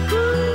Ooh.